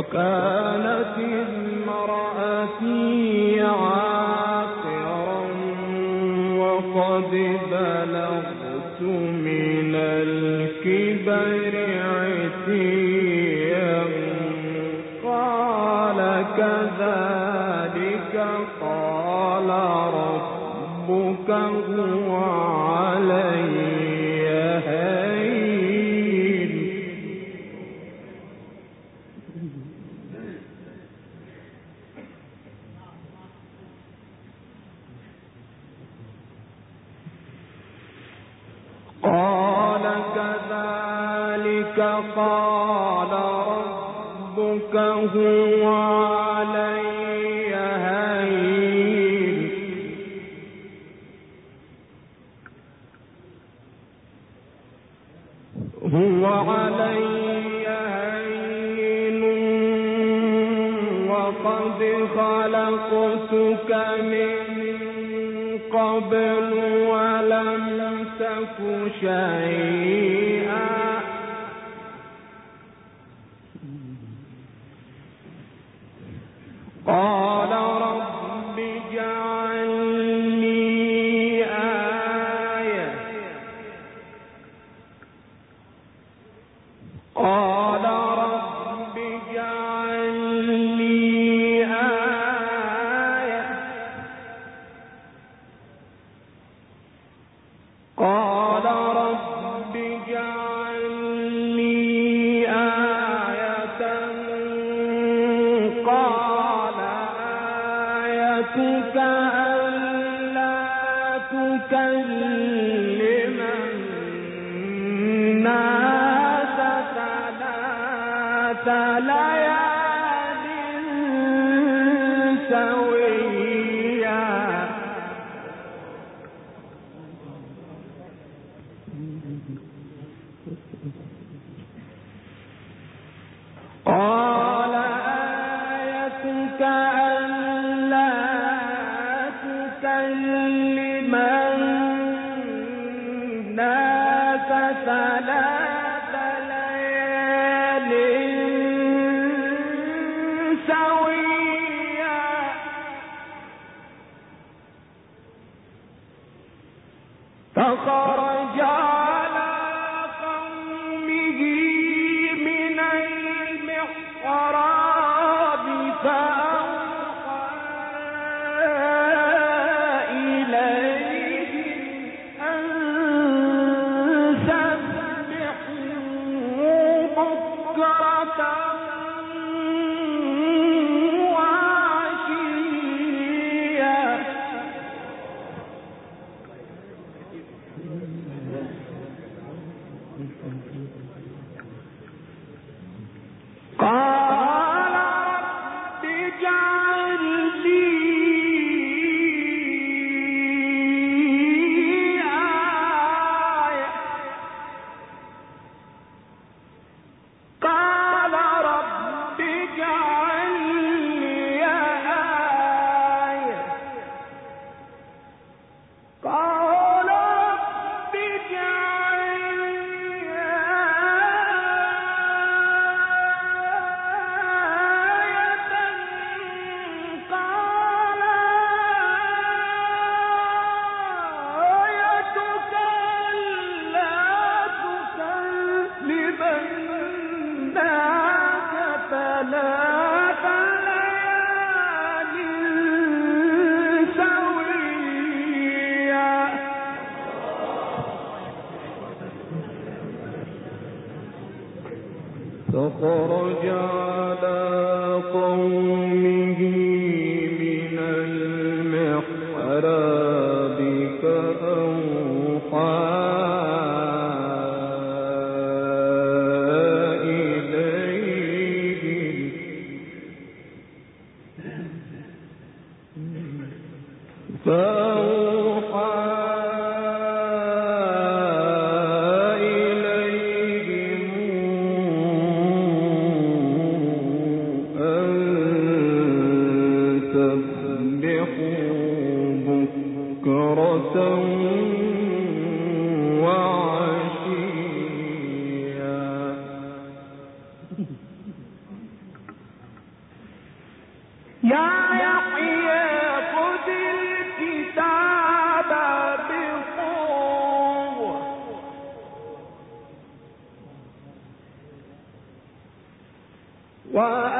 وکا Why?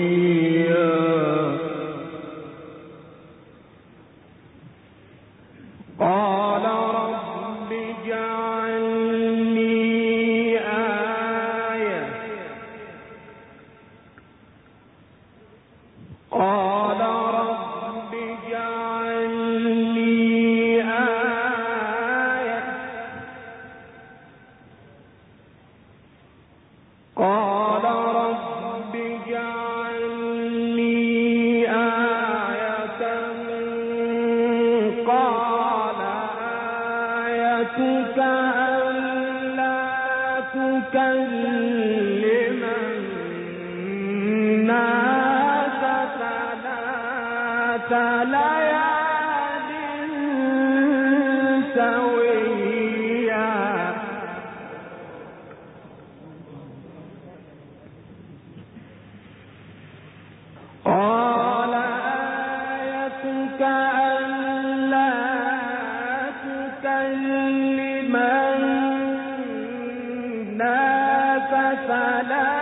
فلا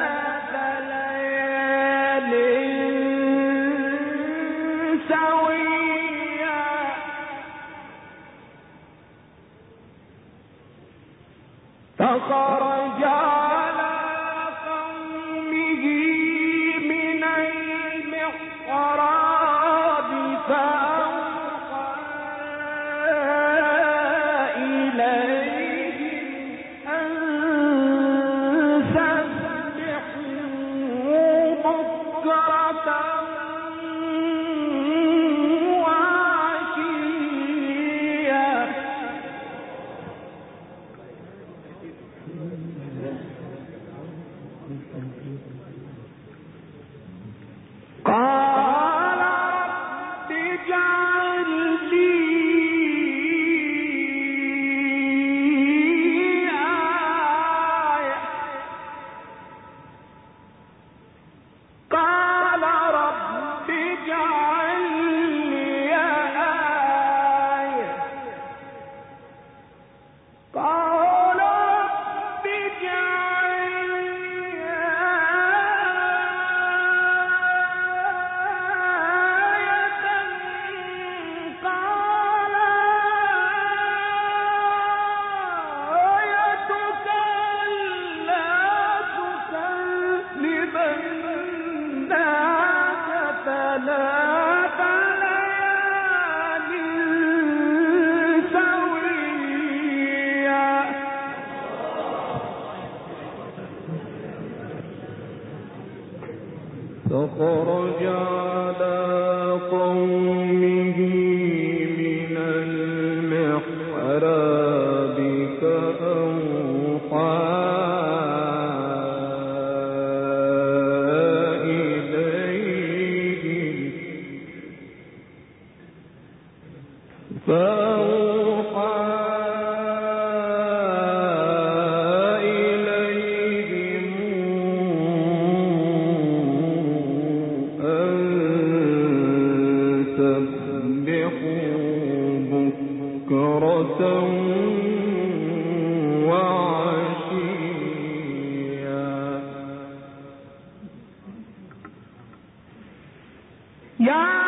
فخرج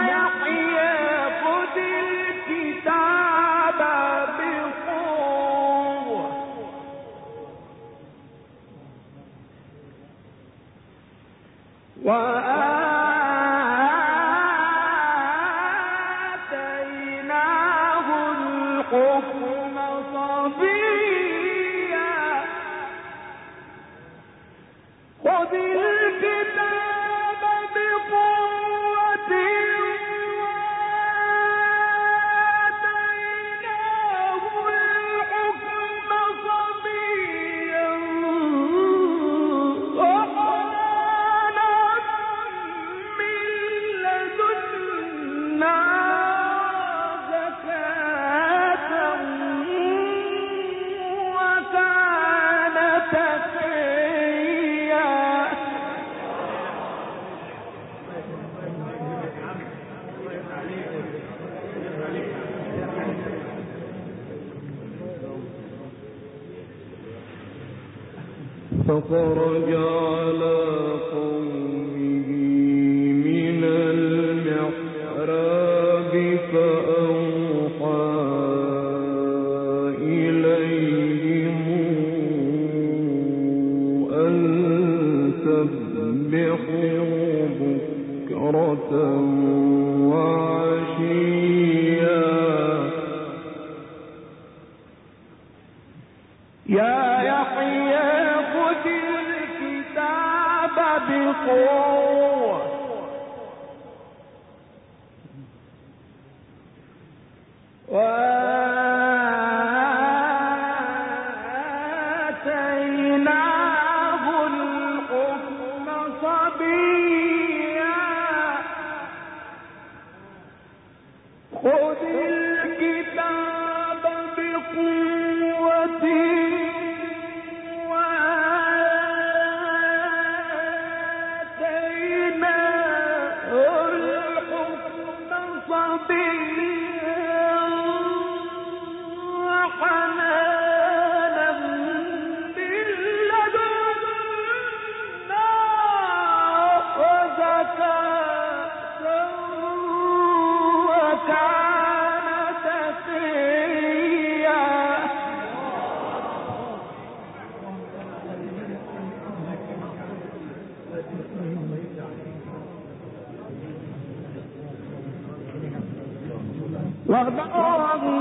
على وبرا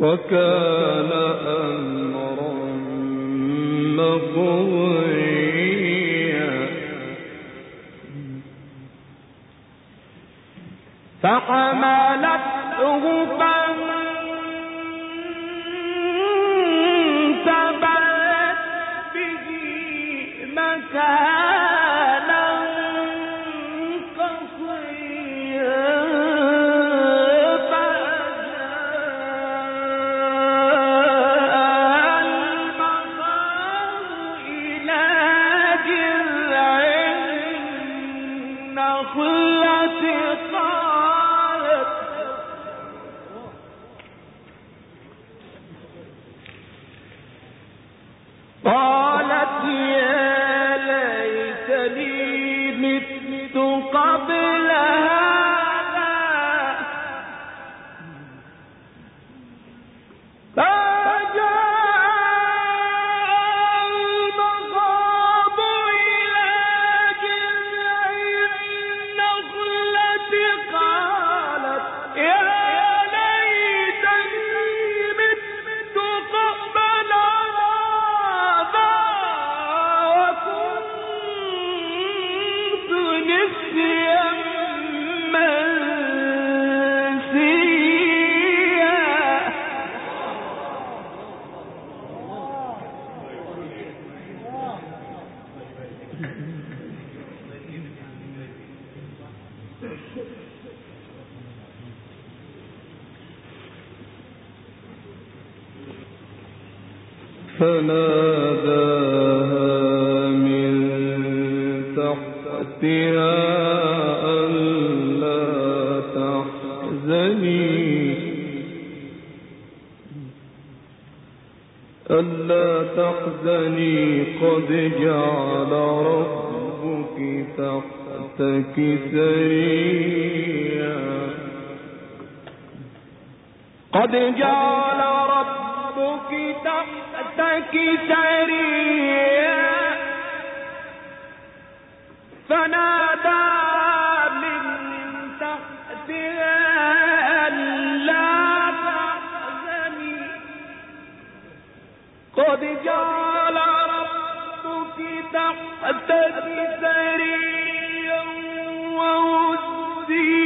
وكان قد جعل ربك تحتك سريا وهزي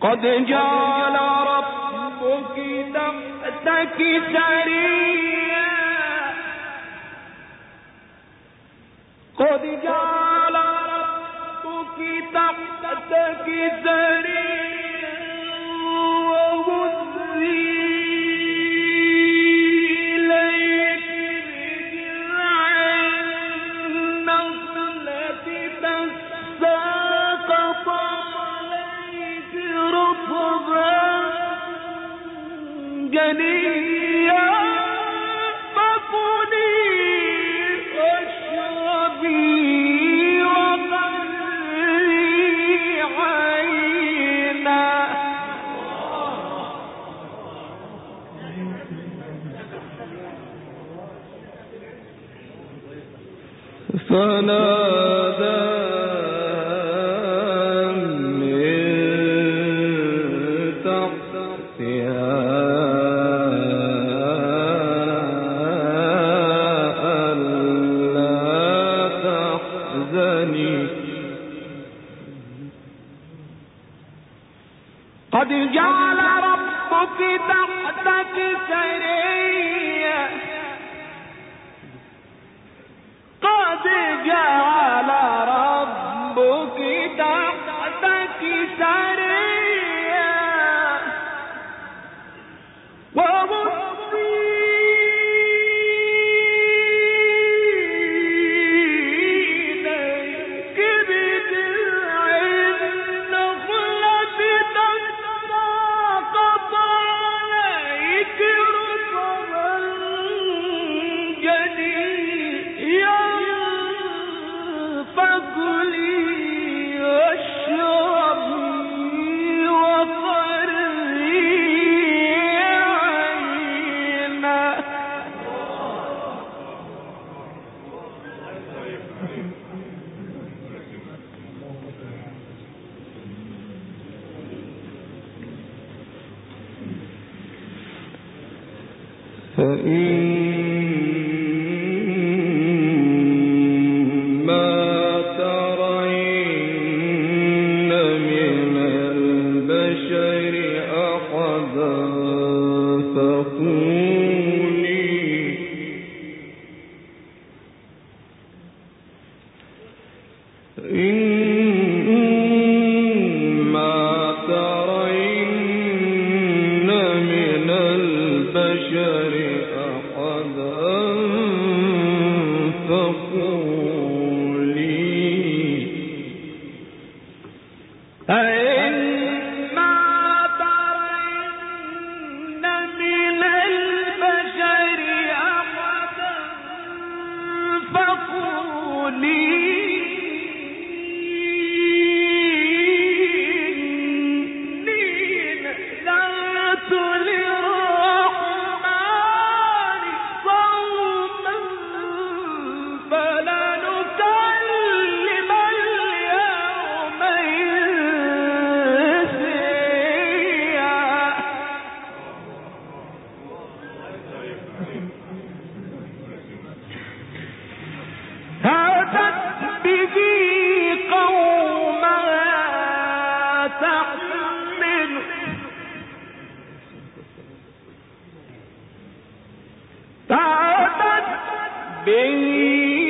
قد جعل ربك تحتك سريا قد جعل ربك تحتك سريا قد جعل ربك تحتك سريه قد جعل به